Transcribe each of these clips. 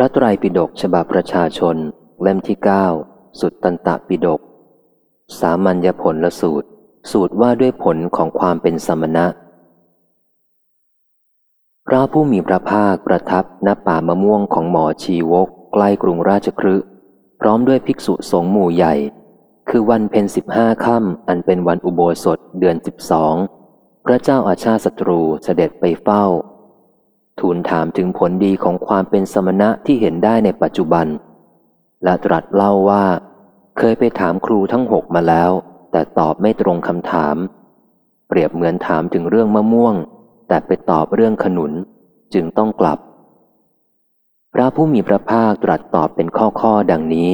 พระไตรปิฎกฉบับประชาชน เล่มที่เก้าสุดตันตะปิฎกสามัญญผลละสูตร สูตรว่าด้วยผลของความเป็นสมณะ พระผู้มีพระภาคประทับณป่ามะม่วงของหมอชีวก ใกล้กรุงราชครืพร้อมด้วยภิกษุสงฆ์หมู่ใหญ่ คือวันเพ็ญสิบห้าค่ำอันเป็นวันอุโบสถเดือนสิบสองพระเจ้าอาชาศัตรูเสด็จไปเฝ้า ทูลถามถึงผลดีของความเป็นสมณะที่เห็นได้ในปัจจุบัน และตรัสเล่าว่า เคยไปถามครูทั้งหกมาแล้ว แต่ตอบไม่ตรงคำถาม เปรียบเหมือนถามถึงเรื่องมะม่วง แต่ไปตอบเรื่องขนุน จึงต้องกลับ พระผู้มีพระภาคตรัสตอบเป็นข้อๆดังนี้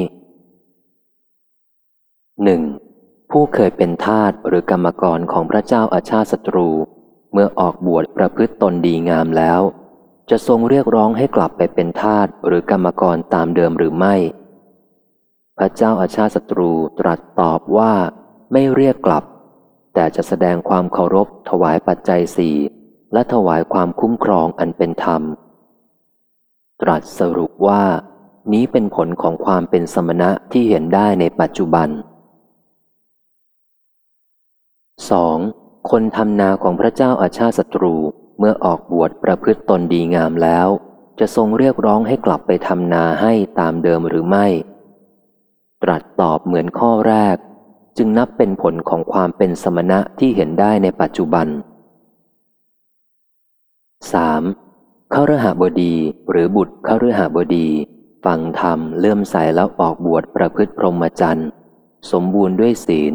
หนึ่งผู้เคยเป็นทาสหรือกรรมกรของพระเจ้าอาชาติศัตรู เมื่อออกบวชประพฤติตนดีงามแล้ว จะทรงเรียกร้องให้กลับไปเป็นทาสหรือกรรมกรตามเดิมหรือไม่ พระเจ้าอาชาติศัตรูตรัสตอบว่าไม่เรียกกลับ แต่จะแสดงความเคารพถวายปัจจัยสี่และถวายความคุ้มครองอันเป็นธรรม ตรัสสรุปว่า นี้เป็นผลของความเป็นสมณะที่เห็นได้ในปัจจุบัน 2. คนทำนาของพระเจ้าอาชาศัตรู เมื่อออกบวชประพฤติตนดีงามแล้ว จะทรงเรียกร้องให้กลับไปทำนาให้ตามเดิมหรือไม่ ตรัสตอบเหมือนข้อแรก จึงนับเป็นผลของความเป็นสมณะที่เห็นได้ในปัจจุบัน 3. ข้ารือหาบดีหรือบุตรข้ารือหาบดี ฟังธรรมเลื่อมใสแล้วออกบวชประพฤติพรหมจรรย์สมบูรณ์ด้วยศีล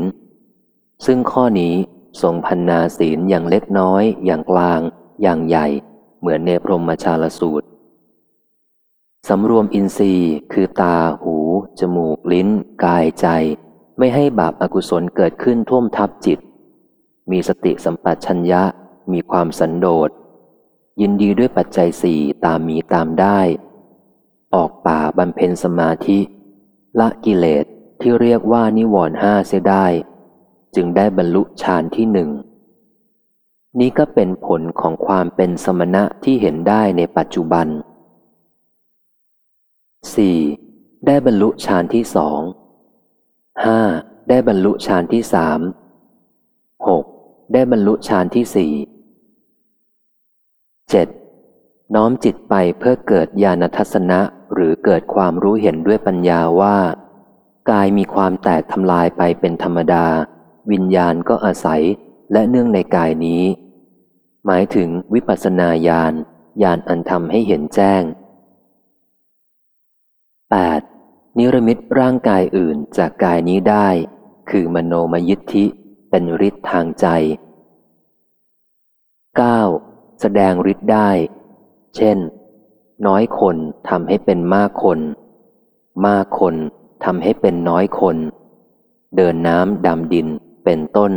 ซึ่งข้อนี้ทรงพันนาศีลอย่างเล็กน้อยอย่างกลาง อย่างใหญ่ เหมือนในพรหมชาลสูตร สำรวมอินทรีย์ คือตา หู จมูก ลิ้น กายใจ ไม่ให้บาปอากุศลเกิดขึ้นท่วมทับจิต มีสติสัมปชัญญะ มีความสันโดษ ยินดีด้วยปัจจัยสี่ตามมีตามได้ ออกป่าบำเพ็ญสมาธิ ละกิเลสที่เรียกว่านิวรณ์ห้าเสียได้ จึงได้บรรลุฌานที่หนึ่ง นี้ก็เป็นผลของความเป็นสมณะที่เห็นได้ในปัจจุบัน 4. ได้บรรลุฌานที่สอง 5. ได้บรรลุฌานที่สาม 6. ได้บรรลุฌานที่สี่ 7. น้อมจิตไปเพื่อเกิดญาณทัศนะหรือเกิดความรู้เห็นด้วยปัญญาว่า กายมีความแตกทำลายไปเป็นธรรมดา วิญญาณก็อาศัย และเนื่องในกายนี้ หมายถึงวิปัสสนาญาณญาณอันทำให้เห็นแจ้ง 8. นิรมิตร่างกายอื่นจากกายนี้ได้ คือมโนมยิทธิเป็นฤทธิ์ทางใจ 9. แสดงฤทธิ์ได้ เช่น น้อยคนทำให้เป็นมากคน มากคนทำให้เป็นน้อยคน เดินน้ำดำดินเป็นต้น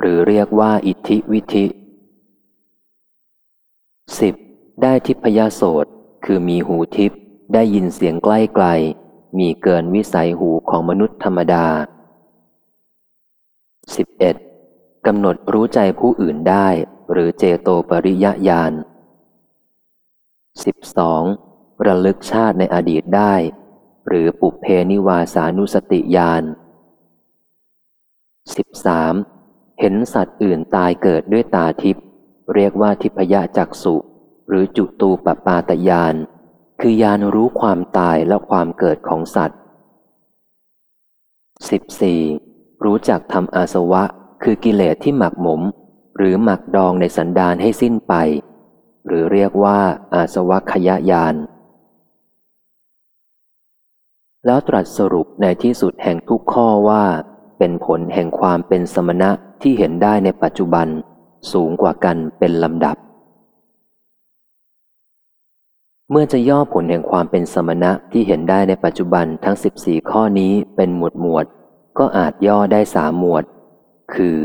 หรือเรียกว่าอิทธิวิธิ 10. ได้ทิพยโสตคือมีหูทิพได้ยินเสียงใกล้ไกล มีเกินวิสัยหูของมนุษย์ธรรมดา 11. กำหนดรู้ใจผู้อื่นได้ หรือเจโตปริยญาณ 12. ระลึกชาติในอดีตได้ หรือปุเพนิวาสานุสติญาณ 13. เห็นสัตว์อื่นตายเกิดด้วยตาทิพย์เรียกว่าทิพยจักสุหรือจุตูปปาตยาน คือยานรู้ความตายและความเกิดของสัตว์ 14. รู้จักทำอาสวะ คือกิเลสที่หมักหมม หรือหมักดองในสันดานให้สิ้นไป หรือเรียกว่าอาสวะขยายาน แล้วตรัสสรุปในที่สุดแห่งทุกข้อว่า เป็นผลแห่งความเป็นสมณะ ที่เห็นได้ในปัจจุบันสูงกว่ากันเป็นลำดับ เมื่อจะย่อผลแห่งความเป็นสมณะที่เห็นได้ในปัจจุบันทั้ง 14 ข้อนี้เป็นหมวดหมวด ก็อาจย่อได้สามหมวด คือ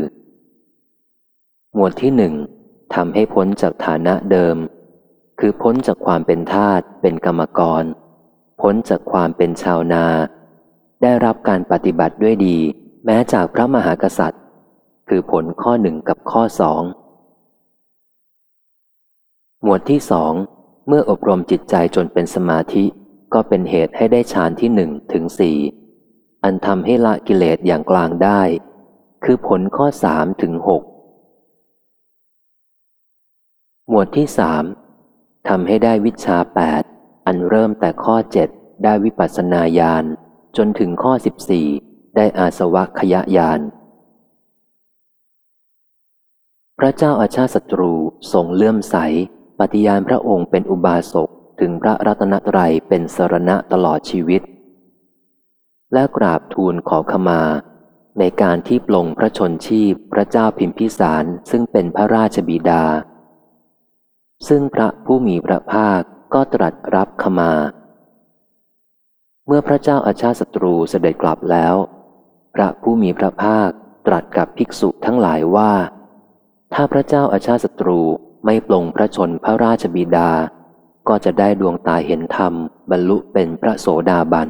หมวดที่หนึ่งทำให้พ้นจากฐานะเดิม คือพ้นจากความเป็นทาสเป็นกรรมกร พ้นจากความเป็นชาวนา ได้รับการปฏิบัติด้วยดี แม้จากพระมหากษัตริย์ คือผลข้อหนึ่งกับข้อสองหมวดที่สองเมื่ออบรมจิตใจจนเป็นสมาธิ ก็เป็นเหตุให้ได้ฌานที่หนึ่งถึงสี่อันทำให้ละกิเลสอย่างกลางได้ คือผลข้อสามถึงหกหมวดที่สามทำให้ได้วิชาแปดอันเริ่มแต่ข้อเจ็ดได้วิปัสสนาญาณจนถึงข้อสิบสี่ได้อาสวะขยะญาณ ระเจ้าอาชาศัตรูทรงเลื่อมใส ปฏิญาณพระองค์เป็นอุบาสกถึงพระรัตนตรัยเป็นสรณะตลอดชีวิต และกราบทูลขอขมา ในการที่ปลงพระชนชีพพระเจ้าพิมพิสารซึ่งเป็นพระราชบิดา ซึ่งพระผู้มีพระภาคก็ตรัสรับขมา เมื่อพระเจ้าอาชาศัตรูเสด็จกลับแล้ว พระผู้มีพระภาคตรัสกับภิกษุทั้งหลายว่า ถ้าพระเจ้าอาชาศัตรูไม่ปลงพระชนพระราชบิดา ก็จะได้ดวงตาเห็นธรรมบรรลุเป็นพระโสดาบัน